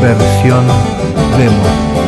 versión demo.